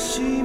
she